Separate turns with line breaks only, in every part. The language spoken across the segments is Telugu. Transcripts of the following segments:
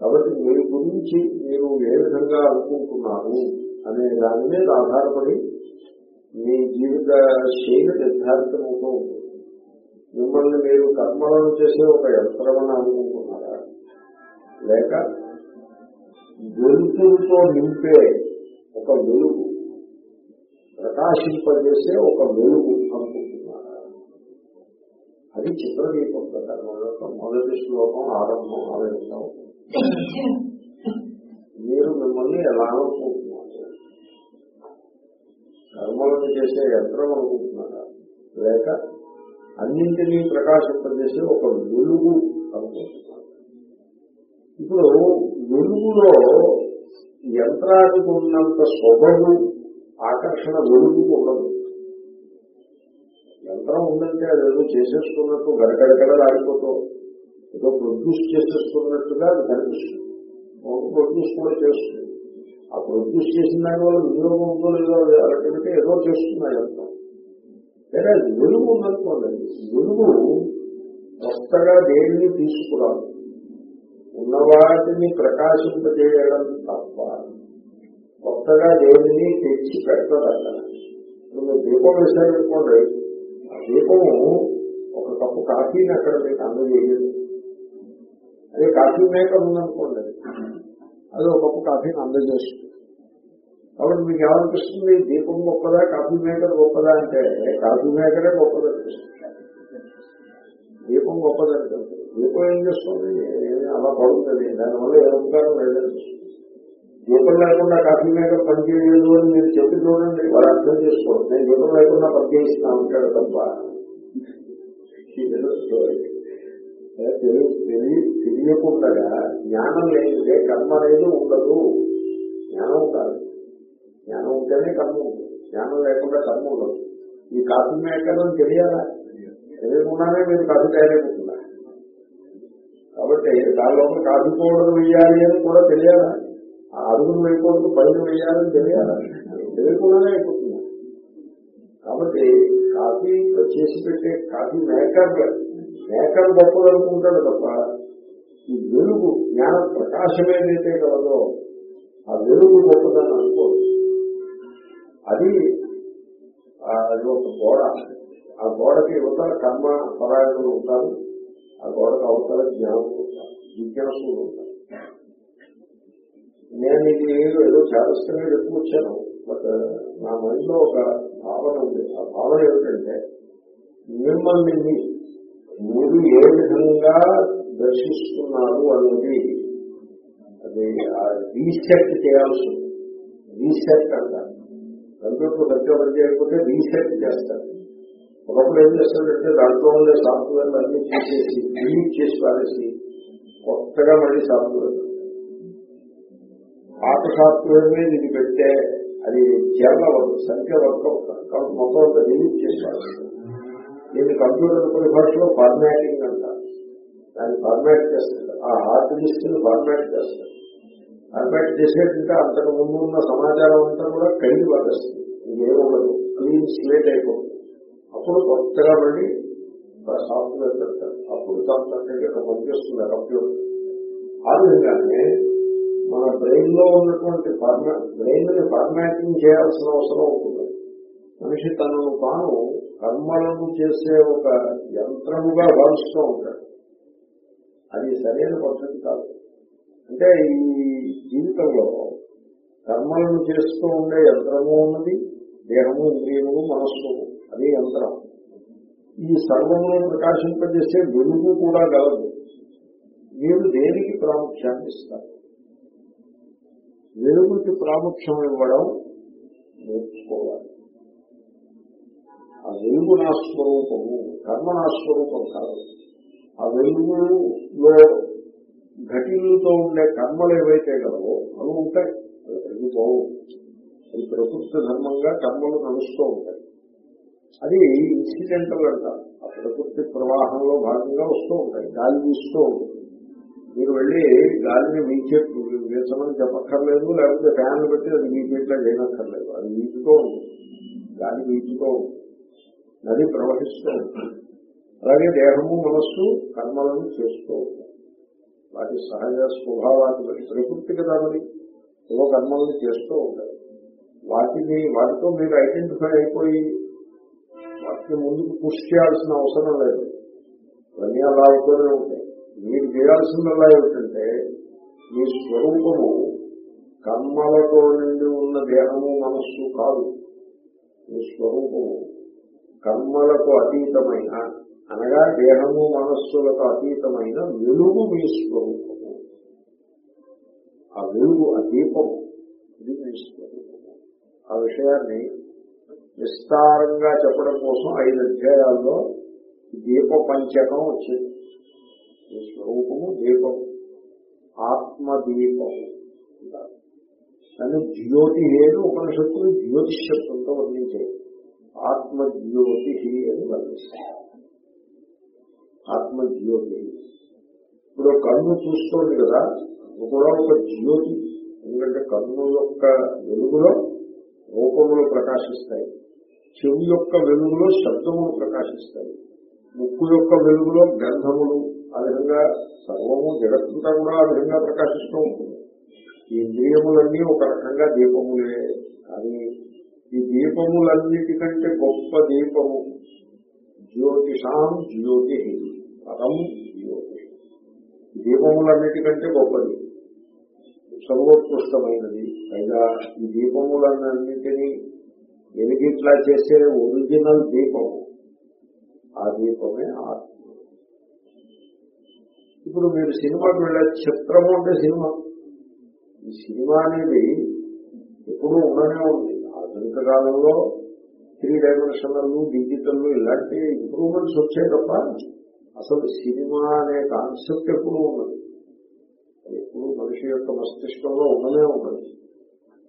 కాబట్టి మీ గురించి మీరు ఏ విధంగా అనుకుంటున్నారు అనే దాని మీద ఆధారపడి మీ జీవిత శైలి నిర్ధారితమవుతూ ఉంటుంది. మిమ్మల్ని మీరు కర్మలను చేసే ఒక యంత్రమని అనుకుంటున్నారా? లేక వెలుతురుతో నింపే ఒక వెలుగు ప్రకాశింపజేసే ఒక వెలుగు అనుకుంటున్నారా? అది చిత్రదీపం కర్మ యొక్క మొదటి శ్లోకం ఆరంభం ఆ విధంగా ఉంటుంది మీరు మిమ్మల్ని ఎలా అనుకుంటున్నారు? కర్మలను చేసే యంత్రం అనుకుంటున్నారా? లేక అన్నింటినీ ప్రకాశింపజేసే ఒక వెలుగు అనుకుంటున్నారు? ఇప్పుడు వెలుగులో యంత్రానికి ఉన్నంత స్వభావం ఆకర్షణ వెలుగు ఉండదు. యంత్రం ఉందంటే అదేదో చేసేసుకున్నట్టు గడగడగడ ఆడిపోతూ ఏదో ప్రొడ్యూస్ చేసేసుకున్నట్టుగా అది కనిపిస్తుంది. ప్రొడ్యూస్ కూడా చేస్తుంది. ఆ ప్రొడ్యూస్ చేసిన దాని వల్ల వినియోగం ఉందో లేదో అలాంటి ఏదో చేస్తున్నాయి అంతా. లేదా వెలుగు ఉందనుకోండి వెలుగు కొత్తగా దేన్ని తీసుకురాదు. ఉన్నవాటిని ప్రకాశింపజేయడం తప్ప కొత్తగా దేనిని తెచ్చి పెట్టదట నువ్వు దీపం వేసారనుకోండి ఆ దీపము ఒక కప్పు కాఫీని అక్కడ మీకు అందజేయలేదు. అదే కాఫీ మేకర్ ఉందనుకోండి. అది ఒక కప్పు కాఫీని అందజేస్తుంది. కాబట్టి మీకు ఏమనిపిస్తుంది? దీపం గొప్పదా? కాఫీ మేకర్ గొప్పదా అంటే కాఫీ మేకరే గొప్పదనిపిస్తుంది దీపం గొప్పదనిపిస్తుంది దీపం ఏం చేస్తుంది? అలా పడుతుంది దానివల్ల ఏ ఉపకారం లేదనిపిస్తుంది దీపం లేకుండా కాఫీ మేకర్ పనిచేయలేదు అని మీరు చెప్పి చూడండి. వాళ్ళు అర్థం చేసుకోండి. నేను దీపం లేకుండా పనిచేయిస్తున్నా అంటాడు తప్ప. తెలియకుండా జ్ఞానం లేనిదే కర్మ అనేది ఉండదు. జ్ఞానం ఉండాలి. జ్ఞానం ఉంటేనే కర్మ ఉంటుంది జ్ఞానం లేకుండా కర్మ ఉండదు. ఈ కాఫీ మేకర్ అని తెలియాలా? తెలియకుండానే మీరు కాఫీ తయారైపోతున్నారు. కాబట్టి దానిలో కాఫీ పౌడర్ వేయాలి అని కూడా తెలియాలా? ఆ అడుగులు వేయకూడదు పైన వేయాలని తెలియాలా? తెలియకుండానే అయిపోతుంది కాబట్టి కాఫీ చేసి పెట్టే కాఫీ మేకర్ మేకలు గొప్పది అనుకుంటాడు తప్ప ఈ వెలుగు జ్ఞాన ప్రకాశం ఏదైతే కలదో ఆ వెలుగు గొప్పదని అనుకో అది అది ఒక గోడ. ఆ గోడకి యువతల కర్మ పరాయణులు ఉంటారు. ఆ గోడకు అవతల జ్ఞానం ఉంటారు. జిజ్ఞాసులు ఉంటారు. నేను ఇది ఏదో చేదస్తంగా చెప్పుకొచ్చాను బట్ నా మైండ్లో ఒక భావన ఉంది. ఆ భావన ఏమిటంటే మిమ్మల్ని మీరు ఏ విధంగా దర్శిస్తున్నారు అనేది అది రీసెట్ చేయాల్సి ఉంది. రీసెట్ అంటారు. కంప్యూటర్ సరిగ్గా పనిచేయకపోతే రీసెట్ చేస్తారు. ఒకప్పుడు ఏం చేస్తారంటే దాంట్లో ఉండే సాఫ్ట్వేర్ అన్ని తీసేసి డిలీట్ చేసి పారేసి కొత్తగా మళ్ళీ సాఫ్ట్వేర్ పాత సాఫ్ట్వేర్ మీద ఇది పెడితే అది చేరవద్దు సంఖ్య వర్క్ అవుతారు కాబట్టి మొత్తం అంతా డిలీట్ చేసి పారేస్తారు. దీన్ని కంప్యూటర్ పరిభాషలో ఫార్మాటింగ్ అంటారు దాన్ని ఫార్మాట్ చేస్తారు ఆ హార్డ్ డిస్క్ని ఫార్మాట్ చేస్తారు ఫార్మాట్ చేసేటంటే అంతకు ముందు ఉన్న సమాచారం అంతా కూడా కైలు పడేస్తుంది ఇంకేముండదు క్లీన్ స్లేట్ అయిపోతుంది. అప్పుడు కొత్తగా మళ్ళీ సాఫ్ట్వేర్ పెడతారు అప్పుడు సాఫ్ట్వేర్ పనిచేస్తుంది కంప్యూటర్ ఆ విధంగానే మన బ్రెయిన్లో ఉన్నటువంటి ఫార్మాట్ బ్రెయిన్ని ఫార్మాటింగ్ చేయాల్సిన అవసరం ఉంటుంది. మనిషి తనను తాను కర్మలను చేసే ఒక యంత్రముగా భావిస్తూ ఉంటాడు. అది సరైన పద్ధతి కాదు. అంటే ఈ జీవితంలో కర్మలను చేస్తూ ఉండే యంత్రము ఉన్నది దేహము ఇంద్రియము మనస్సు అది యంత్రం. ఈ సర్వములను ప్రకాశింపజేసే వెలుగు కూడా గలదు. మీరు దేనికి ప్రాముఖ్యాన్ని ఇస్తారు? వెలుగుకి ప్రాముఖ్యం ఇవ్వడం నేర్చుకోవాలి. ఆ వెలుగు నా స్వరూపము కర్మ నా స్వరూపం కాదు. ఆ వెలుగులో ఘటిల్లుతో ఉండే కర్మలు ఏవైతే కదవో అవి ఉంటాయి. అవి అది ప్రకృతి ధర్మంగా కర్మలు నడుస్తూ ఉంటాయి. అది ఇన్సిడెంటల్ అంటారు ఆ ప్రకృతి ప్రవాహంలో భాగంగా వస్తూ ఉంటాయి. గాలి వీస్తూ ఉంటుంది. మీరు వెళ్ళి గాలిని వీచే వీచమని చెప్పక్కర్లేదు లేకపోతే ఫ్యాన్లు పెట్టి అది వీచేట్లా చేయనక్కర్లేదు అది వీచుతూ ఉంటుంది. గాలి వీచుతూ ఉంటుంది. నది ప్రవహిస్తూ ఉంటుంది. అలాగే దేహము మనస్సు కర్మలను చేస్తూ వాటి సహజ స్వభావాన్ని బట్టి ప్రకృతి కదా మరి ఏవో కర్మల్ని చేస్తూ ఉంటాయి. వాటిని వాటితో మీరు ఐడెంటిఫై అయిపోయి వాటిని ముందుకు పుష్ చేయాల్సిన అవసరం లేదు. ఇవన్నీ అలా అయిపోతూనే ఉంటాయి. మీరు చేయాల్సిందల్లా ఏమిటంటే మీ స్వరూపము కర్మలతో నిండి ఉన్న దేహము మనస్సు కాదు. మీ స్వరూపము కర్మలకు అతీతమైన అనగా దేహము మనస్సులకు అతీతమైన వెలుగు మీ స్వరూపము. ఆ వెలుగు ఆ దీపము ఇది మీ స్వరూపము. ఆ విషయాన్ని విస్తారంగా చెప్పడం కోసం ఐదు అధ్యాయాల్లో దీప పంచకం వచ్చింది. మీ స్వరూపము దీపము. ఆత్మదీపము అంటారు. కానీ జ్యోతి లేదు ఉపనిషత్తులు జ్యోతిష్ శబ్దంతో వర్ణించేది ఆత్మజ్యోతి అని వర్ణిస్తాయి ఆత్మజ్యోతి. ఇప్పుడు కన్ను చూస్తోంది కదా కూడా ఒక జ్యోతి ఎందుకంటే కన్ను యొక్క వెలుగులో రూపములు ప్రకాశిస్తాయి. చెవి యొక్క వెలుగులో శబ్దములు ప్రకాశిస్తాయి. ముక్కు యొక్క వెలుగులో గంధములు ఆ విధంగా సర్వము జగత్తంతా కూడా ఆ విధంగా ప్రకాశిస్తూ ఉంటుంది. ఈ ఇంద్రియములన్నీ ఒక రకంగా దీపములే. కానీ ఈ దీపములన్నిటికంటే గొప్ప దీపము జ్యోతిషాం జ్యోతి పరం జ్యోతి. దీపములన్నిటికంటే గొప్పది సర్వోత్కృష్టమైనది పైగా ఈ దీపములన్నింటినీ వెలిగిట్లా చేసే ఒరిజినల్ దీపము ఆ దీపమే ఆత్మ. ఇప్పుడు మీరు సినిమాకి వెళ్ళే చిత్రము అంటే సినిమా. ఈ సినిమా అనేది ఎప్పుడూ ఉండనే ఉంది. కాలంలో త్రీ డైమెన్షనల్ డిజిటల్ ఇలాంటి ఇంప్రూవ్మెంట్స్ వచ్చాయి తప్ప అసలు సినిమా అనే కాన్సెప్ట్ ఎప్పుడు ఉన్నది ఎప్పుడు మనిషి యొక్క మస్తిష్కంలో ఉండనే ఉన్నది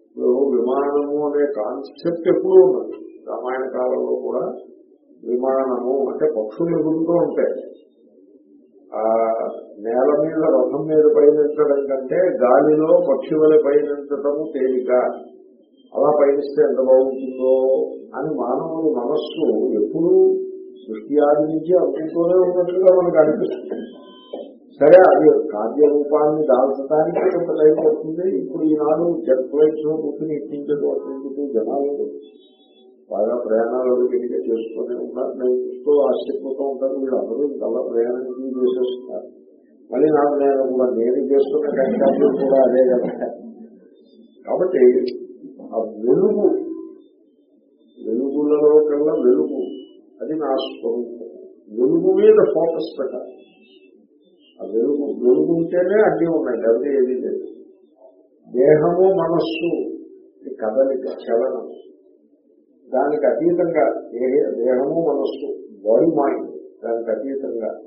ఇప్పుడు విమానము అనే కాన్సెప్ట్ ఎప్పుడు ఉన్నది రామాయణ కాలంలో కూడా విమానము అంటే పక్షులు ఎగురుతూ ఉంటాయి. ఆ నేల మీద రథం మీద పయనించడం కంటే గాలిలో పక్షి వలె పయనించటము తేలిక. అలా పయనిస్తే ఎంత బాగుంటుందో అని మానవుని మనస్సు ఎప్పుడూ సృష్టి ఆది నుంచి అనుకుంటూనే ఉన్నట్లుగా మనకు అనిపిస్తుంది. సరే అది కార్యరూపాన్ని దాల్చడానికి కొంత టైం పడుతుంది. ఇప్పుడు ఈనాడు జెట్ ఫ్లైట్స్లో కూర్చుని ఇప్పించదు అటువంటి జనాలు బాగా ప్రయాణాలు అడిగిగా చేసుకునే ఉన్నారు. నేను చూస్తూ ఆశ్చర్యపోతూ ఉంటాను. వీళ్ళందరూ ఇంకల్లా ప్రయాణం చేసేస్తున్నారు? మళ్ళీ నాకు నేను నేను చేస్తున్న కూడా అదే కదా. కాబట్టి ఆ వెలుగు. వెలుగులలో కన్నా వెలుగు. అది నా స్వరూపం. వెలుగు మీద ఫోకస్ పెట్టాలి. ఆ వెలుగు వెలుగు ఉంటేనే అన్నీ ఉన్నాయి లేకపోతే ఏదీ లేదు. దేహము మనస్సు ఇది కదలిక చలనం. దానికి అతీతంగా దేహము మనస్సు బాడీ మైండ్ దానికి అతీతంగా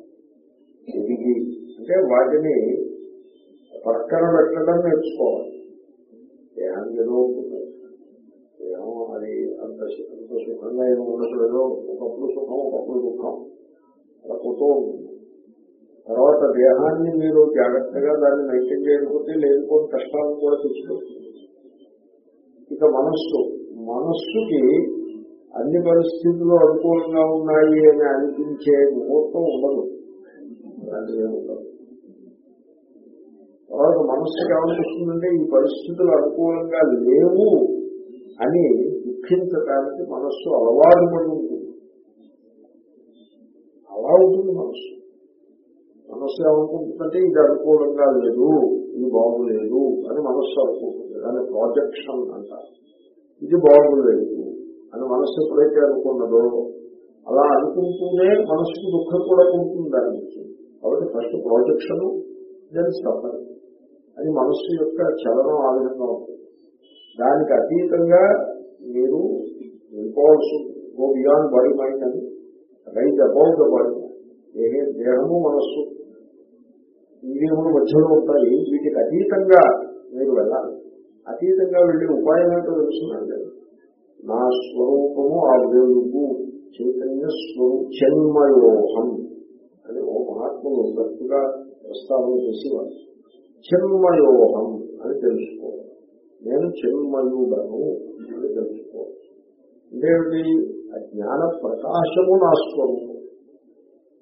ఎదిగి అంటే వాటిని పక్కన పెట్టడం నేర్చుకోవాలి. దేహానికి ఏదో అది సుఖంగా ఏమి ఉండదు ఒకప్పుడు సుఖం ఒకప్పుడు దుఃఖం అలా పోతూ ఉంటుంది తర్వాత దేహాన్ని మీరు జాగ్రత్తగా దాన్ని మెయింటైన్ చేయకపోతే లేనిపోని కష్టాలను కూడా తెచ్చిపెడుతుంది ఇక మనస్సు మనస్సుకి అన్ని పరిస్థితులు అనుకూలంగా ఉన్నాయి అని అనిపించే ముహూర్తం ఉండదు అలాంటిదే ఉండదు తర్వాత మనస్సుకి ఏమనిపిస్తుందంటే ఈ పరిస్థితులు అనుకూలంగా లేవు అని దుఃఖించటానికి మనస్సు అలవాటు పడి ఉంటుంది. అలా ఉంటుంది మనస్సు. మనస్సు ఏమనుకుంటుందంటే ఇది అనుకూలంగా లేదు ఇది బాగులేదు అని మనస్సు అనుకుంటుంది. దాని ప్రాజెక్షన్ అంటారు. ఇది బాగులేదు అని మనస్సు ఎప్పుడైతే అనుకున్నదో అలా అనుకుంటూనే మనస్సుకు దుఃఖం కూడా ఉంటుంది దాని నుంచి కాబట్టి ఫస్ట్ ప్రాజెక్షన్ దాని సఫర్ అది మనస్సు యొక్క చలనం ఆ విధంగా ఉంటుంది. దానికి అతీతంగా మీరు వెళ్ళిపోవాల్సి గో బియాండ్ బాడీ మైండ్ అని రైట్ అబౌట్ ద బాడీ ఏ దేహము మనస్సు. ఇంద్రియములు మధ్యలో ఉంటాయి. వీటికి అతీతంగా మీరు వెళ్ళాలి. అతీతంగా వెళ్ళే ఉపాయం ఏంటో తెలుస్తున్నాను నా స్వరూపము ఆ వెలుగు చైతన్య స్వరూ చెన్మయోహం అని ఓ మహాత్ములు గట్టిగా ప్రస్తావన చేసేవారు. చెన్మయోహం అని తెలుసుకోవాలి. నేను చెన్మయుడను అని తెలుసుకోవాలి ఇదేమిటి? ఆ జ్ఞాన ప్రకాశము నా స్వరూపం.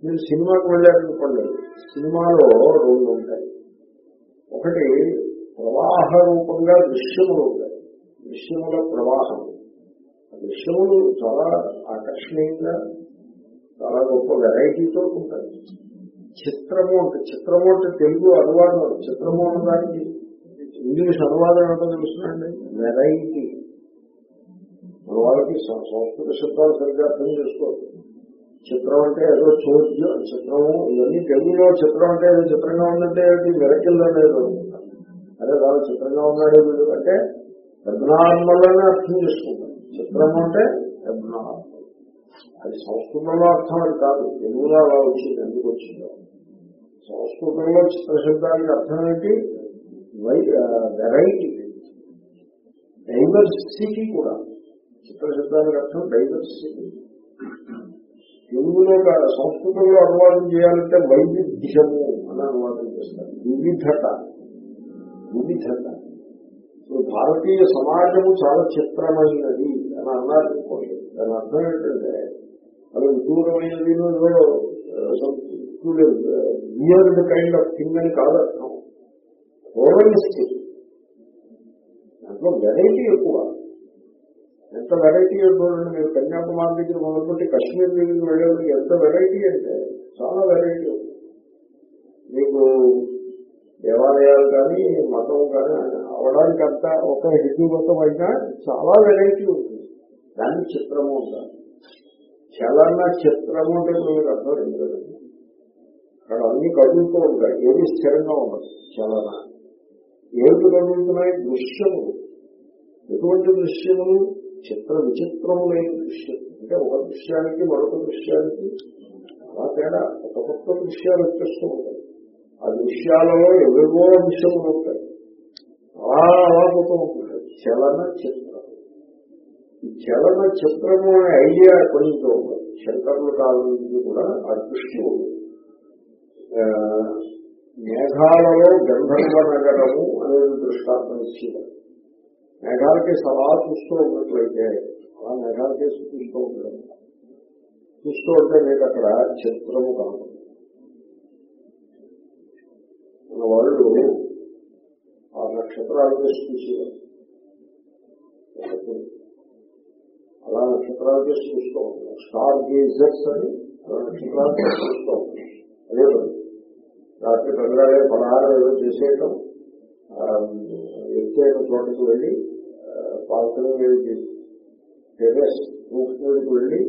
మీరు సినిమాకి వెళ్ళారనుకోండి సినిమాలో రెండు ఉంటాయి. ఒకటి ప్రవాహ రూపంగా దృశ్యములు ఉంటాయి. దృశ్యముల ప్రవాహం. దృశ్యములు చాలా ఆకర్షణీయంగా చాలా గొప్ప వెరైటీతో ఉంటాయి. చిత్రము అంటే చిత్రము అంటే తెలుగు అనువాదం. చిత్రము అన్నదానికి ఇంగ్లీష్ అనువాదం ఏంటో తెలుస్తుందండి వెరైటీ మన వాళ్ళకి సంస్కృత శబ్దాలు సరిగ్గా అర్థం చేసుకోవచ్చు చిత్రం అంటే ఏదో చోద్యం చిత్రము ఇవన్నీ తెలుగులో చిత్రం అంటే ఏదో చిత్రంగా ఉందంటే ఏంటి వెరకిల్లో లేదు అదే చాలా చిత్రంగా ఉన్నాడు వీడు అంటే అబ్నార్మల్గానే అర్థం చేసుకుంటాం చిత్రం అంటే అబ్నార్మల్ అది సంస్కృతంలో అర్థం అది కాదు. తెలుగులో అలా వచ్చింది. ఎందుకు వచ్చిందో. సంస్కృతంలో చిత్రశబ్దానికి అర్థం ఏంటి? వెరైటీ డైవర్సిటీ కూడా చిత్రశబ్దానికి అర్థం డైవర్సిటీ తెలుగులో సంస్కృతంలో అనువాదం చేయాలంటే వైవిధ్యము అని అనువాదం చేస్తారు వివిధత వివిధత ఇప్పుడు భారతీయ సమాజము చాలా చిత్రమైనది అని అన్నారు అనుకోండి దాని అర్థం ఏంటంటే అది విదూరమైనది వియర్డ్ కైండ్ ఆఫ్ థింగ్ అని కాదు అర్థం ఓరలిస్టిక్ దాంట్లో వెరైటీ ఎక్కువ. ఎంత వెరైటీ చూడండి మీరు కన్యాకుమారి దగ్గర మొదలుపెట్టి కాశ్మీర్ దగ్గరికి వెళ్ళేది ఎంత వెరైటీ అంటే చాలా వెరైటీ ఉంది. మీకు దేవాలయాలు కానీ మతం కానీ అవడానికి అంతా ఒక హిందూ మతం అయినా చాలా వెరైటీ ఉంటుంది దాన్ని చిత్రము ఉండాలి. చలన చిత్రము అంటే మీకు అర్థం ఎందుకంటే అక్కడ అన్ని కదులుతూ ఉంటాయి. ఏది స్థిరంగా ఉండదు. చలన. ఏమిటి కదులుతున్నాయి దృశ్యము? ఎటువంటి దృశ్యములు చిత్ర విచిత్రములైన దృశ్యం అంటే ఒక దృశ్యానికి మరొక దృశ్యానికి అలా తేడా. ఒక కొత్త దృశ్యాలు వచ్చేస్తూ ఉంటాయి. ఆ దృశ్యాలలో ఎవేవో అంశములు ఉంటాయి. అలా అలా పోతూ ఉంటుంది చలన చిత్రం ఈ చలన చిత్రము అనే ఐడియా కొంచెం శంకరుల కాలం నుంచి కూడా ఆ దృష్టి ఉంది. మేఘాలలో గంధర్వ నగరము అనేది దృష్టాంతం ఇచ్చింది మేఘాలకి సలా చూస్తూ ఉన్నట్లయితే అలా మేఘాలకే చూస్తూ ఉండడం చూస్తూ ఉంటే మీకు అక్కడ చిత్రము కనపడుతుంది మన వాళ్ళు ఆ నక్షత్రాలు చేసి చూసేవారు. అలా నక్షత్రాలు చేసి చూస్తూ ఉంటాం స్టార్ గేజర్స్ అని అలా నక్షత్రాలు చూస్తూ ఉంటాం అదే పని రాత్రి పెద్దగానే పలహారం ఏదో చేసేయటం ఆ, ఎత్తైన చోటకు వెళ్ళి పాల్కని వెళ్ళి టెరెస్ రూఫ్ వెళ్ళి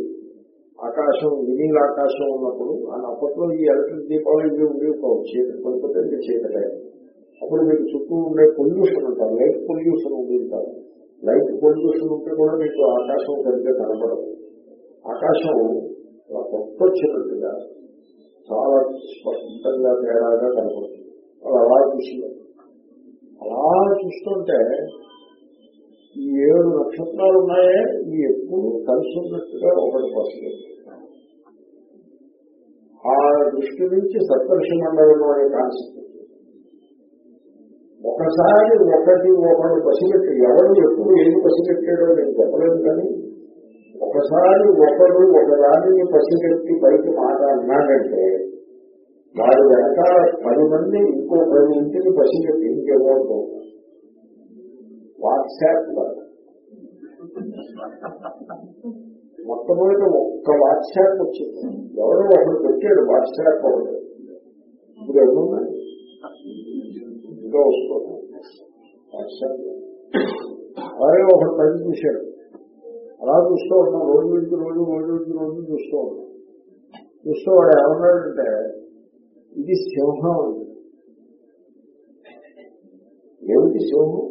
ఆకాశం వినీల ఆకాశం ఉన్నప్పుడు అప్పట్లో ఈ ఎలక్ట్రిక్ దీపాలు ఇవి ఉండేవి చీకటి పడిపోతే ఇంకా చీకటే. అప్పుడు మీకు చుట్టూ ఉండే పొల్యూషన్ ఉంటారు లైట్ పొల్యూషన్ ఉంటారు లైట్ పొల్యూషన్ ఉంటే కూడా మీకు ఆకాశం సరిగ్గా కనపడదు. ఆకాశం కొత్త వచ్చినట్టుగా చాలా స్పష్టంగా తేడాగా కనపడుతుంది. వాళ్ళు అలా చూస్తున్నారు అలా చూస్తుంటే ఈ ఏడు నక్షత్రాలు ఉన్నాయే ఈ ఎప్పుడు కలిసి ఉన్నట్టుగా ఒకటి వస్తుంది ఆ దృష్టి నుంచి సప్తర్షి మండలం అనే కాన్సెప్ట్ ఒకసారి ఒకటి ఒకడు పసిగట్టి ఎవరు ఎప్పుడు ఏది పసిగట్టాడో నేను చెప్పలేదు కానీ ఒకసారి ఒకరు ఒకదానిని పసిగట్టి పైకి మాట అన్నాడంటే వారి వెనకాల పది మంది ఇంకో పది ఇంటిని పసిగట్టి ఇంకెవరితో? వాట్సాప్ మొట్టమొదటి ఒక్క వాట్సాప్ వచ్చింది. ఎవరో ఒకరు పెట్టాడు వాట్సాప్ ఒకటి. ఇప్పుడు ఎవరున్నాయి ఇంకా వస్తున్నాయి వాట్సాప్ అలాగే ఒకడు పని చూశాడు అలా చూస్తూ ఉన్నాం రోజు నుంచి రోజు రోజు నుంచి రోజు చూస్తూ ఉన్నాం చూస్తూ వాడు ఏమన్నాడంటే ఇది సింహం అండి ఏమిటి సింహం?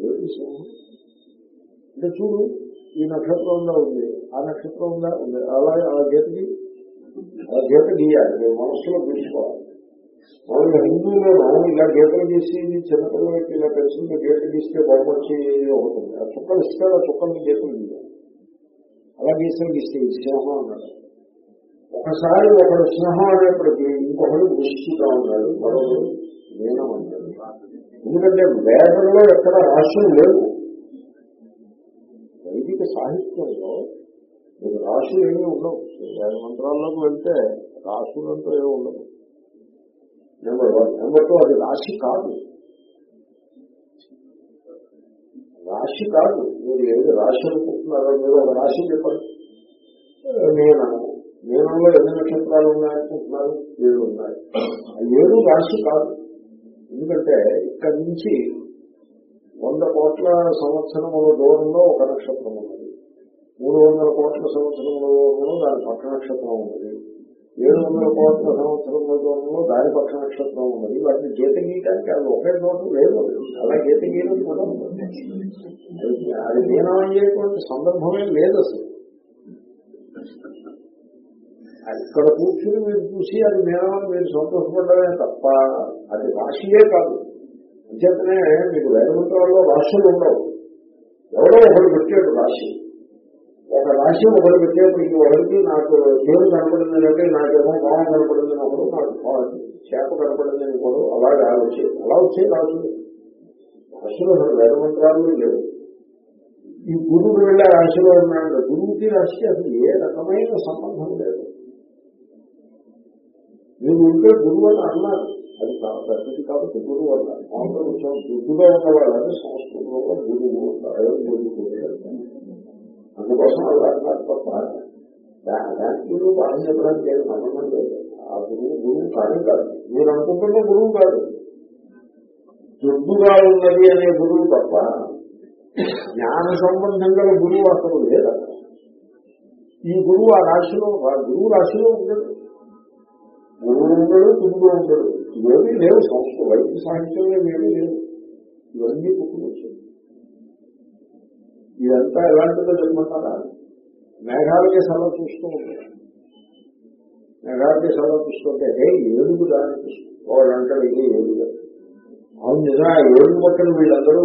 ఏమిటి సింహం? అంటే చూడు ఈ నక్షత్రం ఉందా ఉంది? ఆ నక్షత్రం ఉందా? ఉంది. అలాగే ఆ గీతకి ఆ గీత గీయాలి. నేను మనస్సులో తీసుకోవాలి మామూలుగా హిందువులను ఇలా గీతలు గీసి చిన్నపిల్లలకి ఇలా పెన్సిల్ గీతలు గీస్తే బొమ్మొచ్చి అవుతుంది ఆ చుక్కలు ఇస్తే ఆ చుక్కల్ని గీతలు గీయాలి. అలా గీసలు గీస్తే ఇది సింహం అన్నాడు. ఒకసారి ఒకడు సింహం అనేప్పటికీ ఇంకొకడు దృష్టిగా ఉన్నాడు మరొకడు నేనం అన్నాడు. ఎందుకంటే వేదంలో ఎక్కడ రాశులు లేవు. వైదిక సాహిత్యంలో మీకు రాశులు ఏమీ ఉండవు. వేద మంత్రాల్లోకి వెళ్తే రాశులంటూ ఏమి ఉండదు నెంబర్ వన్ నెంబర్ టూ అది రాశి కాదు. రాశి కాదు. మీరు ఏది రాశి అనుకుంటున్నారో మీరు ఒక రాశి చెప్పండి. నేను నేనంలో ఎన్ని నక్షత్రాలు ఉన్నాయనుకుంటున్నారు ఏడు ఉన్నాయి. ఆ ఏడు రాశి కాదు. ఎందుకంటే ఇక్కడి నుంచి వంద కోట్ల సంవత్సరముల దూరంలో ఒక నక్షత్రం ఉన్నది. మూడు వందల కోట్ల సంవత్సరముల దూరంలో దాని పక్క నక్షత్రం ఉన్నది. ఏడు వందల కోట్ల సంవత్సరముల దూరంలో దాని పక్క నక్షత్రం ఉన్నది. వాటిని గీత గీయటానికి అది ఒకే చోటు లేదు. అలా గీత గీయడం కూడా ఉంటుంది. అది- దీనం అయ్యేటువంటి సందర్భమే లేదు అసలు. ఇక్కడ కూర్చుని మీరు చూసి అది నేనమని మీరు సంతోషపడమే తప్ప అది రాశియే కాదు. అంచేతనే మీకు వేదమంత్రాల్లో రాశులు ఉండవు. ఎవరో ఒకరు పెట్టాడు రాశి ఒక రాశి ఒకడు పెట్టేప్పటికి ఒకరికి నాకు దేవుడు కనపడింది అంటే నాకేమో భావం కనపడింది ఒకడు నాకు పా- చేప కనపడింది ఒకడు అలాగే వచ్చేది. అలా వచ్చే రాశులు రాశులు వేదమంత్రాలు లేవు. ఈ గురువుడు వెళ్ళే రాశిలో ఉన్నాడు గురువుకి రాశి అసలు ఏ రకమైన సంబంధం లేదు. మీరు ఉంటే గురువు అని అన్నారు. అది చాలా పెద్దది కాబట్టి గురువు అన్నారు. మామూలుగా కొంచెం గుర్తుగా ఉన్న వాళ్ళని సంస్కృతంలో గురువు గురువు అంటారు. అందుకోసం అలా అన్నారు తప్ప దానికి గురువు పాఠం చెప్పడానికి ఏం సంబంధం లేదు. ఆ గురువు గురువు కానీ కాదు. మీరు అనుకుంటున్న గురువు కాదు. దుడ్డుగా ఉన్నది అనే గురువు తప్ప జ్ఞాన సంబంధం గల గురువు అసలు లేదు? ఈ గురువు ఆ రాశిలో ఆ గురువు రాశిలో ఉండడు గురువు ఉండడు తుమ్ముడు ఉండడు ఇవేమీ లేవు. సంస్థ వైద్య సాహిత్యంలో ఏమీ లేవు. ఇవన్నీ పుట్టుకొచ్చాయి. ఇదంతా ఎలాంటిదో చెప్పమంటారా? మేఘాలకే సలహా చూస్తూ ఉంటారు. మేఘాలకే సలహా చూస్తుంటే అదే ఏడుగు దాన్ని చూస్తూ వాళ్ళు అంటాడు ఇది ఏడుగు. అవును నిజం ఆ ఏడుగు పక్కన వీళ్ళందరూ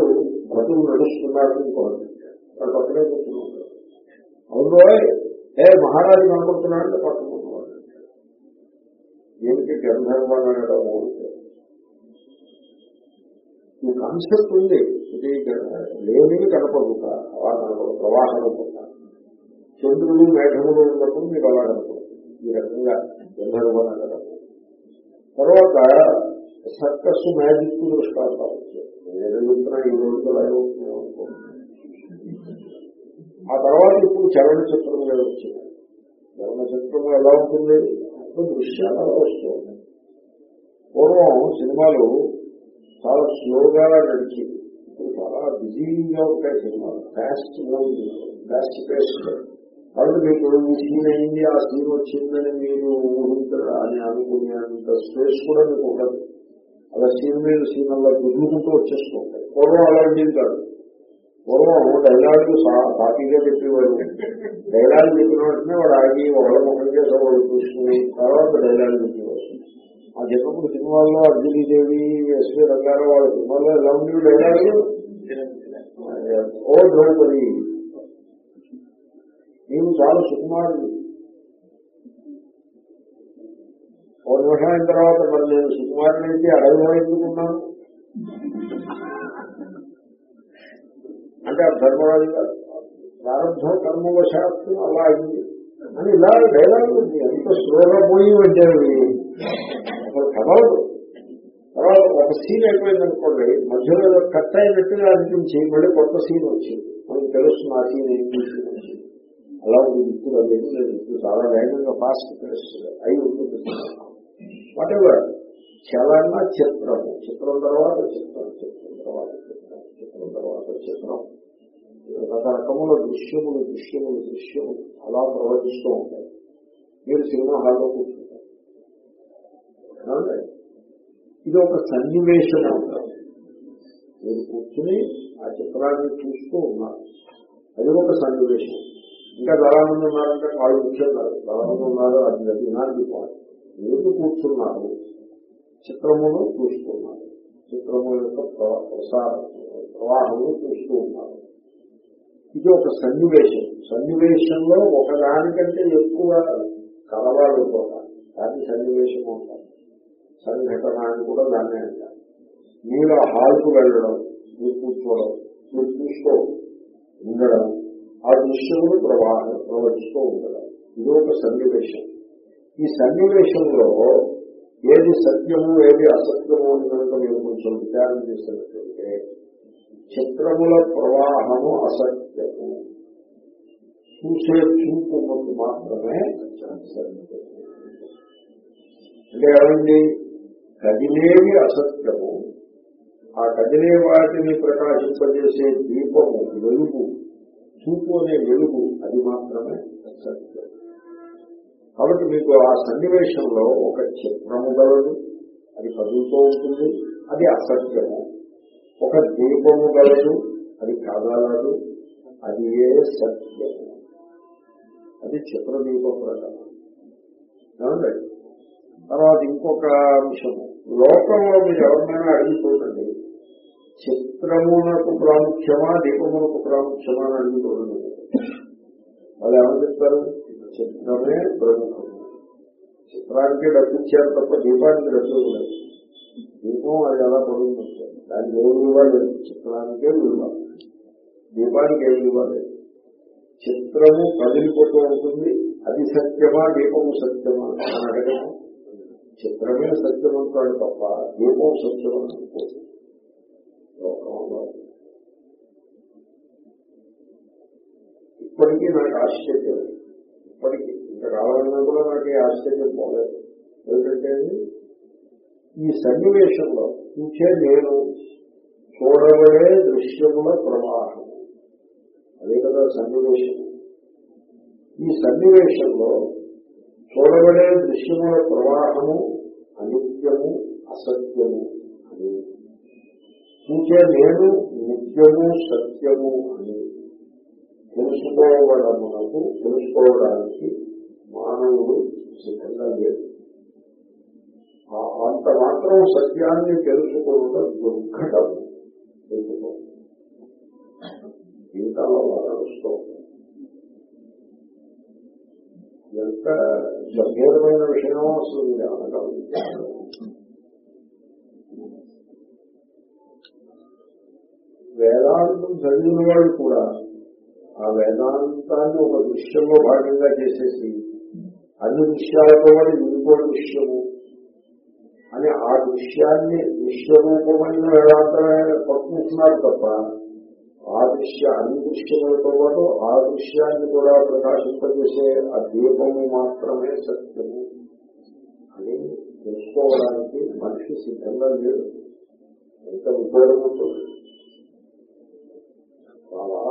బ్రతులు నడుస్తున్నారు అనుకోవాలి వాళ్ళ పక్కనే కూర్చున్నారు అవును ఏ మహారాజు కనపడుతున్నాడు పక్కన ఉన్నవాడు ఏమిటి గంధర్వాడు అనడం ఈ కాన్సెప్ట్ ఉంది. ఇది లేనివి కనపడుట అలా కనపడు ప్రవాహం చంద్రుడు మేఘములు ఉన్నప్పుడు మీకు అలా కనపడు ఈ రకంగా గంధర్వాడు అనడం తర్వాత సర్కస్ మ్యాజిక్ దృష్టాంతాలు వచ్చాయి. నేను ఈ రోజు ఆ తర్వాత ఇప్పుడు చలన చిత్రం మీద వచ్చింది. చలనచిత్రం ఎలా ఉంటుంది? అప్పుడు దృశ్యాలు అలా వస్తూ ఉన్నాయి పూర్వం సినిమాలు చాలా స్లోగా నడిచి ఇప్పుడు చాలా బిజీగా ఉంటాయి సినిమాలు. ఫాస్ట్ ఫాస్ట్ పేస్ట్ కాబట్టి మీకు ఈ సీన్ అయింది ఆ సీన్ వచ్చిందని మీరు ఊహించరా? అని అనుకునేంత స్పేస్ కూడా మీకు ఉండదు. అలా సీన్ మీద సీన్ అలా గుర్తుకుంటూ వచ్చేస్తూ పూర్వం అలా కాదు. పూర్వం డైలాగులు సాఫీగా చెప్పేవాడు డైలాగ్ చెప్పిన వెంటనే వాడు ఆగి వాళ్ళ ముఖం చేసే వాళ్ళు చూసుకుని తర్వాత డైలాగ్ చెప్పేవాడు ఆ జన్మకుడు సినిమాల్లో అర్జునీదేవి ఎస్వి రంగారావు వాళ్ళ సినిమాల్లో ఎలా ఉండేవి డైలాగులు ఓ ద్రౌపది నీవు చాలా సుకుమారుడు. ఓ నిమిషం అయిన తర్వాత మరి నేను సుకుమారుని అయితే అడవిలో ఎందుకున్నాను అంటే ఆ ధర్మరాజు గారు ప్రారంభ కర్మవశాత్తు అలా అయింది. అని ఇలా డైలాగ్ ఉంది. ఎంత స్లోగా పోయి వచ్చేవి అసలు తర్వాత ఒక సీన్ అయిపోయింది అనుకోండి మధ్యలో కట్ అయినట్టుగా అనిపించి మళ్ళీ కొత్త సీన్ వచ్చింది. మనకు తెలుస్తుంది ఆ సీన్ ఏం సీన్ అలా ఉంది ఇప్పుడు అది ఏం లేదు ఇప్పుడు చాలా వేగంగా ఫాస్ట్ అయి ఉంటుంది. వాట్ ఎవర్ చలన చిత్రము చిత్రం తర్వాత చిత్రం. చిత్రం తర్వాత చిత్రం. చిత్రం తర్వాత చిత్రం. రకరకముల దృశ్యములు దృశ్యములు దృశ్యములు అలా ప్రవర్తిస్తూ ఉంటాయి. మీరు సినిమా హాల్లో కూర్చుంటారు ఇది ఒక సన్నివేశం అంటారు మీరు కూర్చుని ఆ చిత్రాన్ని చూస్తూ ఉన్నారు అది ఒక సన్నివేశం. ఇంకా చాలా ఉన్నారంటే వాళ్ళు కూర్చున్నారు. కాదు ఉన్నారు అది అది నాటి పాయింట్ మీరు కూర్చున్నారు? చిత్రమును చూస్తున్నారు. చిత్రము యొక్క ప్రవాహము చూస్తూ ఉన్నారు. ఇది ఒక సన్నివేశం. సన్నివేశంలో ఒకదానికంటే ఎక్కువ కలవాళ్ళు ఉంటారు దాన్ని సన్నివేశం ఉంటారు సంఘటన అని కూడా దాన్ని అంటారు. మీరు ఆ హాల్కు వెళ్ళడం మీరు కూర్చోవడం మీరు చూస్తూ ఉండడం ఆ దృశ్యములు ప్రవాహం ప్రవహిస్తూ ఉండడం. ఇది ఒక సన్నివేశం. ఈ సన్నివేశంలో ఏది సత్యము ఏది అసత్యము అని మీరు కొంచెం విచారం చేసినట్లయితే చిత్రముల ప్రవాహము అసత్యము. చూసే చూపు మాత్రమే సత్యము అంటే ఏమండి? కదిలేవి అసత్యము. ఆ కదిలే వాటిని ప్రకాశింపజేసే దీపము వెలుగు చూపు అనే వెలుగు అది మాత్రమే సత్యం కాబట్టి మీకు ఆ సన్నివేశంలో ఒక చిత్రము గలదు అది కదులుతూ ఉంటుంది అది అసత్యము. ఒక దీపము గలదు అది కాగలదు అది ఏ సత్యము. అది చిత్రదీప ప్రకటన. తర్వాత ఇంకొక అంశము. లోకంలో మీరు ఎవరినైనా అడిగి చూడండి. చిత్రమునకు ప్రాముఖ్యమా దీపమునకు ప్రాముఖ్యమా అని అడిగి చూడండి. వాళ్ళు ఏమని చెప్తారు? చిత్రమే ప్రముఖం. చిత్రానికి డబ్బు ఇచ్చారు తప్ప దీపానికి డబ్బు ఇవ్వలేదు. దీపం అది ఎలా పడుతుంది దానికి ఏ విలువ లేదు చిత్రానికే విలువ. దీపానికి ఏ విలువ లేదు చిత్రము కదిలిపోతూ ఉంటుంది. అది సత్యమా దీపము సత్యమా అని అడగము చిత్రమే సత్యం అంటాడు తప్ప దీపం సత్యం అనుకోదు. లోకంలో ఇప్పటికీ నాకు ఆశ్చర్యం. ఇప్పటికీ ఇంతకాలంలో కూడా నాకు ఈ ఆశ్చర్యం పోలేదు. ఎందుకంటే ఈ సన్నివేశంలో చూసే నేను చూడబడే దృశ్యముల ప్రవాహం. అదే కదా సన్నివేశం. ఈ సన్నివేశంలో చూడబడే దృశ్యముల ప్రవాహము అనిత్యము అసత్యము అని. చూసే నేను నిత్యము సత్యము అని. తెలుసుకోవడమునకు తెలుసుకోవడానికి మానవుడు సిద్ధంగా లేదు అంత మాత్రం సత్యాన్ని తెలుసుకోవడం దుర్ఘటం తెలుసుకో. జీవితాల్లో నడుస్తూ ఉంటుంది. ఎంత గంభీరమైన విషయమో అసలు ఇది అనడం వేదాంతం చదివిన వాళ్ళు కూడా ఆ వేదాంతాన్ని ఒక దృశ్యంలో భాగంగా చేసేసి అన్ని దృశ్యాలతో కూడా ఇంకో దృశ్యము అని ఆ దృశ్యాన్ని దృశ్యరూపమైన వేదాంతమే పట్టుకుంటున్నారు తప్ప ఆ దృశ్య అన్ని పాటు ఆ దృశ్యాన్ని కూడా ప్రకాశింపజేసే ఆ దీపము మాత్రమే సత్యము. అని తెలుసుకోవడానికి మనిషి సిద్ధంగా లేదు ఎంత ఉపయోగపడుతుంది చాలా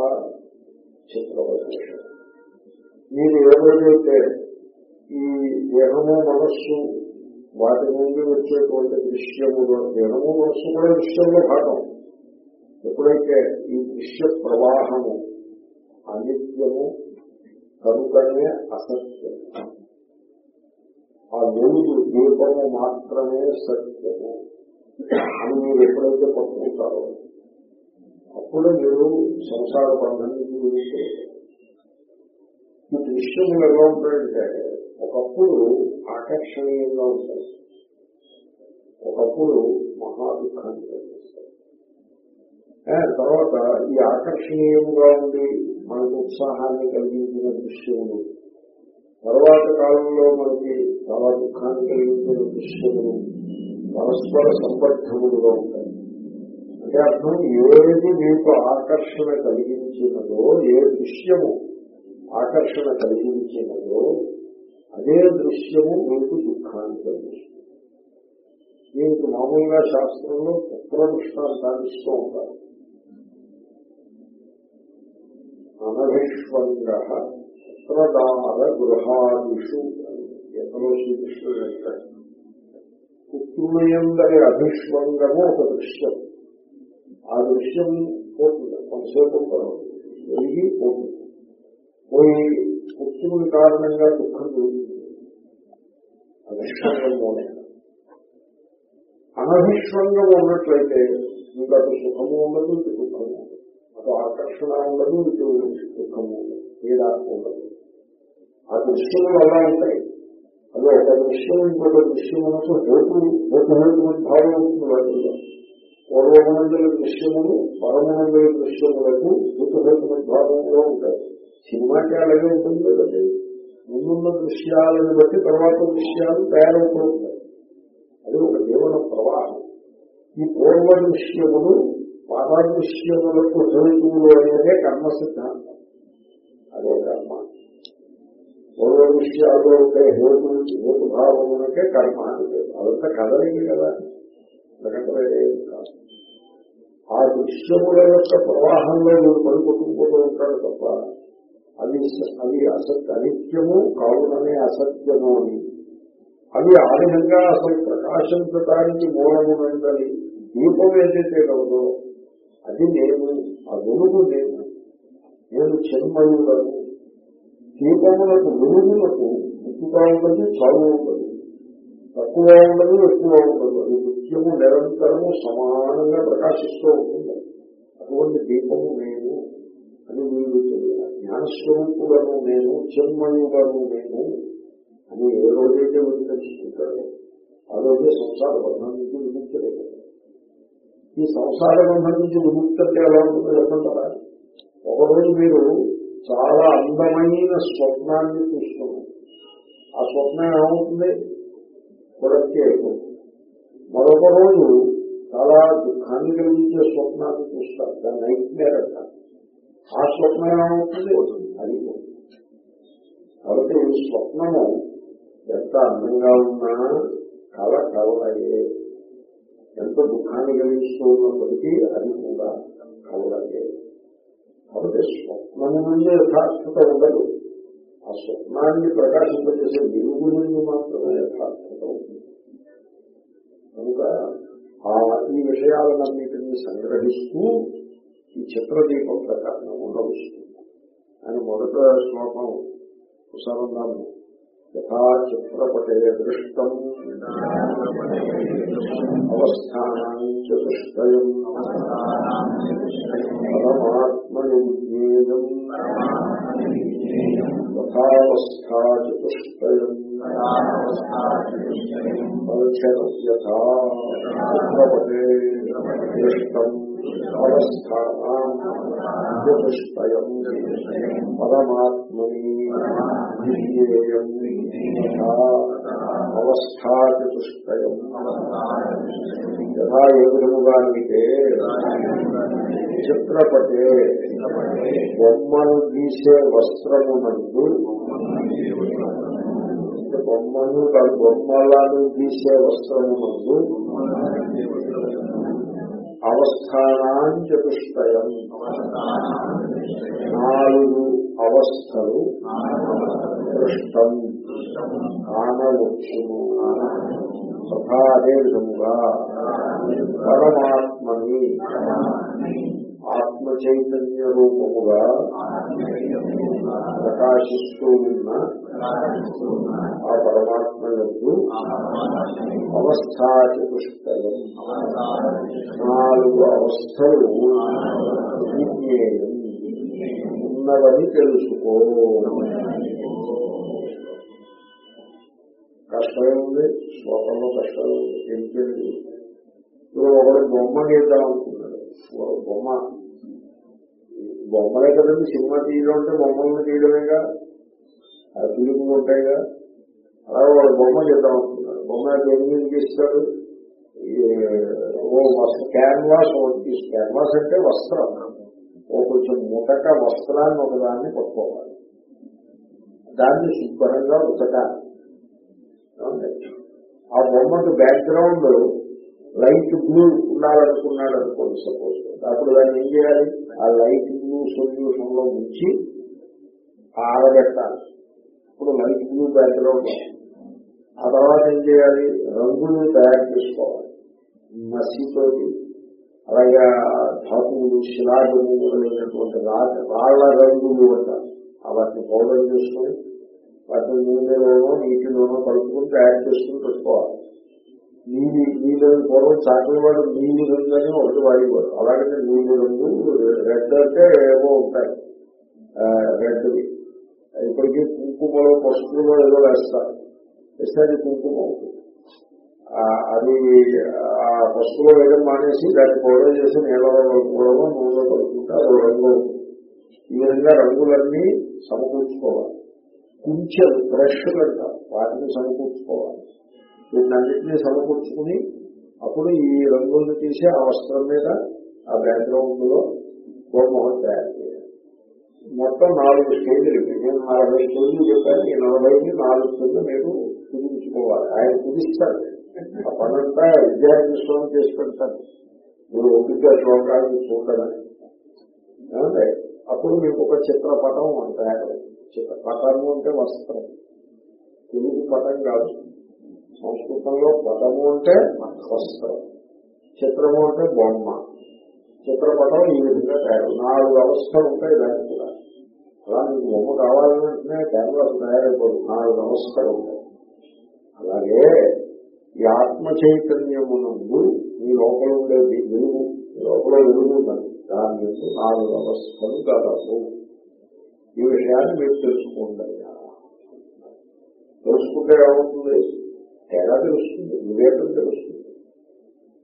చిత్రమైన మీరు ఏమైతే ఈ దేహము మనస్సు వాటి నుండి వచ్చేటువంటి దృశ్యములు దేహము మనస్సు కూడా దృశ్యంలో భాగం. ఎప్పుడైతే ఈ దృశ్య ప్రవాహము అనిత్యము కనుకనే అసత్యము ఆ వెలుగు దీపము మాత్రమే సత్యము అని మీరు ఎప్పుడైతే పట్టుకుంటారో అప్పుడే మీరు సంసార బంధాన్ని గురించి ఈ దృశ్యములు ఎలా ఉంటాయంటే ఒకప్పుడు ఆకర్షణీయంగా ఉంటాయి ఒకప్పుడు మహా దుఃఖాన్ని తర్వాత ఈ ఆకర్షణీయంగా ఉండి మనకు ఉత్సాహాన్ని కలిగించిన దృశ్యములు. తర్వాత కాలంలో మనకి చాలా దుఃఖాన్ని కలిగించిన దృశ్యములు పరస్పర సంబద్ధములుగా ఉంటాయి. అంటే అర్థం ఏది మీకు ఆకర్షణ కలిగించినదో ఏ దృశ్యము ఆకర్షణ కలిగించినదో అదే దృశ్యము మీకు దుఃఖాన్ని కలిగిస్తుంది. దీనికి మామూలుగా శాస్త్రంలో పుత్ర దృష్టాంతాన్ని ఇస్తూ ఉంటారు. అనభిష్వంగ పుత్రదార గృహాదిషు ఎంతలో శ్రీకృష్ణుడు అంటాడు. పుత్రులందరి అభిష్వంగము ఒక దృశ్యం. ఆ దృశ్యం పోతుంది. కొంతసేపు వెలిగి పోతుంది. పోయి పుత్రుని కారణంగా దుఃఖం కలుగుతుంది అభిష్వంగం అనభిష్వంగం ఉన్నట్లయితే మీకు అటు సుఖము ఉండదు అటు ఆకర్షణ ఉండదు ఇటు దుఃఖము ఉండదు ఉండదు ఆ దృశ్యములు అలా ఉంటాయి అదే ఒక దృశ్యం ఇంకొక దృశ్యములకు హేతు హేతు భావం ఉంటుంది వాటిల్లో పూర్వమండల దృశ్యములు పరమునందుల దృశ్యములకు హేతుహేతు భావంలో ఉంటాయి. సినిమాకి అలాగే ఉంటుంది కదండి. ముందున్న దృశ్యాలను బట్టి తర్వాత దృశ్యాలు తయారవుతూ ఉంటాయి. అది ఒక జీవన ప్రవాహం. ఈ పూర్వ దృశ్యములు పారాదృశ్యములకు హేతువులు అనేదే కర్మ సిద్ధాంతం అదే కర్మ. పూర్వ విషయాల్లో ఉండే హేతు హేతుభావములకే కర్మ అని పేరు. అదంతా కదలింది కదా. ఎందుకంటే కాదు. ఆ దృశ్యముల యొక్క ప్రవాహంలో మీరు పడి ఉంటాడు తప్ప అవి అవి అసత్ అనిత్యము కావుననే అసత్యము అని. అవి ఆ విధంగా అసలు ప్రకాశించటానికి మూలమునందని దీపం ఏదైతే కలదో అది నేను ఆ వెలుగు నేను. నేను చెన్మయుడను దీపములకు వెలుగులకు ఎక్కువగా ఉండదు చావు ఉండదు. తక్కువ ఉండదు ఎక్కువ ఉండదు. అది నిత్యము నిరంతరము సమానంగా ప్రకాశిస్తూ ఉంటుంది. అటువంటి దీపము నేను అని మీరు తెలియాలి జ్ఞానస్వరూపులను నేను చిన్మయులను నేను అని ఏ రోజైతే వీడు తెలుసుకుంటారో ఆ రోజే సంసార బంధం నుంచి విముక్తలేదు ఈ సంసార బంధం నుంచి విముక్తి అంటే ఎలా ఉంటుందో చెప్పంటారా ఒకరోజు మీరు చాలా అందమైన స్వప్నాన్ని చూస్తున్నారు. ఆ స్వప్నం ఏమవుతుంది? కొరకే మరొక రోజు చాలా దుఃఖాన్ని కలిగించే స్వప్నాన్ని చూస్తారు. దాని నైట్ మేర్ అంటారు. ఆ స్వప్నం ఏమవుతుంది? అది కాబట్టి స్వప్నము ఎంత అందంగా ఉన్నా కళ కలలయే ఎంత దుఃఖాన్ని కలిగిస్తూ ఉన్నప్పటికీ అది కూడా కలలయే కాబట్టి స్వప్నము నుండి యథార్థత ఉండదు. ఆ స్వప్నాన్ని ప్రకాశింపజేసే వెలుగు నుండి మాత్రమే యథార్థత ఉంటుంది. కనుక ఆ ఈ విషయాలన్నింటినీ సంగ్రహిస్తూ ఈ చిత్రదీపం ప్రకారము నడుస్తుంది. ఆయన మొదట శ్లోకం కుసరందాము యథా చిత్రపటే దృష్టం అవస్థానాన్ని చతుష్టయం పరమాత్మని విజ్ఞేయం తథావస్థా చతుష్టయం యథా చిత్రపటే దృష్టం. అవస్థానం చతుష్టయం పరమాత్మని విజ్ఞేయం యథా అవస్థా చతుష్టయం యథా ఏ విధముగా అంటే చిత్రపటే బొమ్మను గీసే వస్త్రమునందు బొమ్మను కాదు, బొమ్మలను గీసే వస్త్రమునందు అవస్థానాం చతుష్టయం. నాలుగు అవస్థలు దృష్టం కానవచ్చును తథా అదే విధముగా పరమాత్మని ఆత్మ చైతన్య రూపముగా ప్రకాశిస్తూ ఉన్న ఆ పరమాత్మ యొక్క అవస్థా చతుష్టయం నాలుగు అవస్థలు ఉన్నవని తెలుసుకో. కష్టమే ఉంది శ్లోకంలో కష్టమే ఉంది ఏం తెలియదు ఇప్పుడు ఒకడు బొమ్మ గీద్దాం అనుకున్నాడు బొమ్మ బొమ్మలే కదండి సినిమా తీయడం అంటే బొమ్మలను తీయడమేగా ఆ ఫిలింలు ఉంటాయిగా అలాగే వాళ్ళు బొమ్మ చేద్దాం అనుకున్నాడు బొమ్మ ఎన్ని తీస్తారు ఓ వస్త్ర క్యాన్వాస్ ఒకటి క్యాన్వాస్ అంటే వస్త్రం. ఓ కొంచెం ముటక వస్త్రాన్ని ఒకదాన్ని పట్టుకోవాలి. దాన్ని శుభ్రంగా ఉతకాలి. ఆ బొమ్మకు బ్యాక్గ్రౌండ్ లైట్ బ్లూ ఉండాలనుకున్నాడు అనుకోండి సపోజ్. అప్పుడు దాన్ని ఏం చేయాలి? ఆ లైట్ బ్లూ సొల్యూషన్లో ఉంచి ఆరబెట్టాలి. ఇప్పుడు లైట్ బ్లూ బ్యాక్గ్రౌండ్ ఆ తర్వాత ఏం చేయాలి? రంగులు తయారు చేసుకోవాలి. మసితోటి అలాగే ధాతువులు శిలాజము మొదలైనటువంటి రాళ్ళ రంగులు అంటారు. అవన్నీ వాటిని పౌడర్ చేసుకొని వాటిని నూనెలోనో నీటిలోనో కలుపుకొని తయారు చేసుకుని పెట్టుకోవాలి. నీలి నీలి పూర్వం చాకల వాడు నీలి రంగు అని ఒకటి వాడేవాడు అలాగే నీలి రంగు రెడ్ అంటే ఏవో ఉంటాయి. రెడ్వి ఇప్పటికీ కుంకుమలో పసుపులో ఏదో వేస్తారు. వేస్తే అది కుంకుమ అవుతుంది అది ఆ పసుపులో వేయడం మానేసి దాన్ని పౌడర్ చేసి నీళ్ళలో కలుపుకోవడమో నూనెలో కలుపుకుంటే అది రంగు అవుతుంది ఈ విధంగా రంగులన్నీ సమకూర్చుకోవాలి. కుంచెలు బ్రష్లు అంటారు. వాటిని సమకూర్చుకోవాలి. వీటన్నింటినీ సమకూర్చుకుని అప్పుడు ఈ రంగులను తీసి ఆ వస్త్రం మీద ఆ బ్యాక్గ్రౌండ్లో గోమోహన్ తయారు చేయాలి. మొత్తం నాలుగు స్టేజ్లు నేను నలభై స్టేజ్లు చెప్పాను. ఈ నలభైకి నాలుగు స్టేజ్లు మీరు కుదించుకోవాలి. ఆయన కుదిస్తాడు ఆ పనంతా విద్యార్థి స్వామి చేసి పెడతారు. మీరు ఒప్పిక శ్లోకాలను చూడడం అప్పుడు మీకు ఒక చిత్రపటం తయారు చిత్రపటము అంటే వస్త్రం. తెలుగు పటం కాదు. సంస్కృతంలో పదము అంటే వస్త్రం చిత్రము అంటే బొమ్మ. చిత్రపటం ఈ విధంగా తయారు. నాలుగు అవస్థలు ఉంటాయి దానికి కూడా. అలా బొమ్మ కావాలంటే క్యాన్వాస్ తయారైపోదు. నాలుగు అవస్థలు ఉంటాయి. అలాగే ఈ ఆత్మ చైతన్యమునందు మీ లోపల ఉండే వెలుగు లోపల వెలుగు ఉందని దాని యొక్క నాలుగు అవస్థలు కలవు ఈ విషయాన్ని మీరు తెలుసుకోండి తెలుసుకుంటే ఏమవుతుంది? ఎలా తెలుస్తుంది? వివేకం తెలుస్తుంది.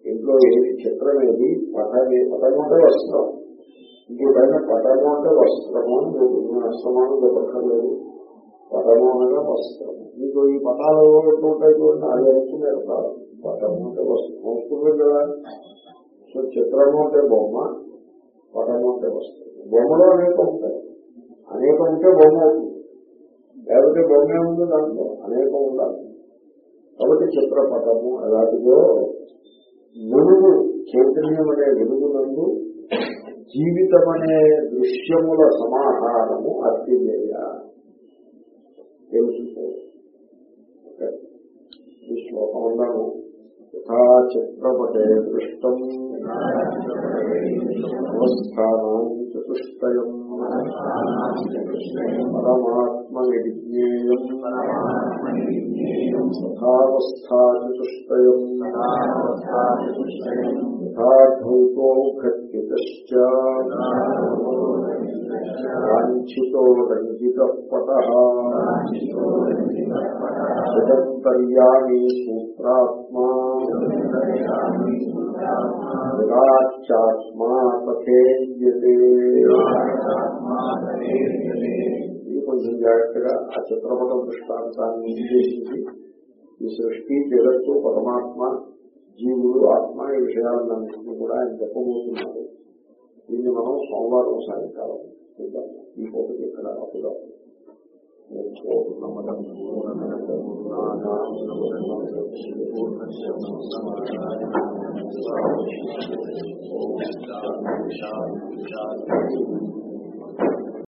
ఇంట్లో ఏది చిత్రం ఏది? పటమే పటము అంటే వస్త్రం ఇంకోటైనా పటము అంటే వస్త్రము అని మీకు నేను అస్తమానం చెప్పక్కర్లేదు. పటము అనగా వస్త్రము మీకు ఈ పటాలు ఎప్పుడు ఉంటాయి చూడండి. అది అనుకున్నారు కాదు. పటము అంటే వస్త్రం. సంస్కృతం కదా. సో చిత్రము అంటే బొమ్మ పటము అంటే వస్త్రం. బొమ్మలో అనేక ఉంటాయి. అనేక ఉంటే బొమ్మ అవుతుంది. లేకపోతే బొమ్మే ఉంది దాంట్లో. అనేకం ఉండాలి. కాబట్టి చిత్రపటము అలాంటిదో వెలుగు చైతన్యం అనే వెలుగునందు జీవితం అనే దృశ్యముల సమాహారము అర్థిజేయ తెలుసుకో ఈ శ్లోకం ఉన్నాను యథా చిత్రపటే దృష్టం. అవస్థానం చతుష్టయం. పరమాత్మ విజ్ఞేయం తథావస్థా చతుష్టయం. యథాభూతో ఘట్టిత వాంఛితో రంజిత పట చిదంతర్యామి సూత్రాత్మా విరాచాత్మా తథేయతే ఇది కొంచెం జాగ్రత్తగా ఆ చిత్రపట దృష్టాంతాన్ని నిర్దేశించి ఈ సృష్టి జగత్తు పరమాత్మ జీవుడు ఆత్మ ఈ విషయాలన్నింటినీ కూడా ఆయన చెప్పబోతున్నారు. దీన్ని మనం సోమవారం సాయంకాలం చూద్దాం ఈ అప్పుదాం పూర్ణమదం పూర్ణమాదాయ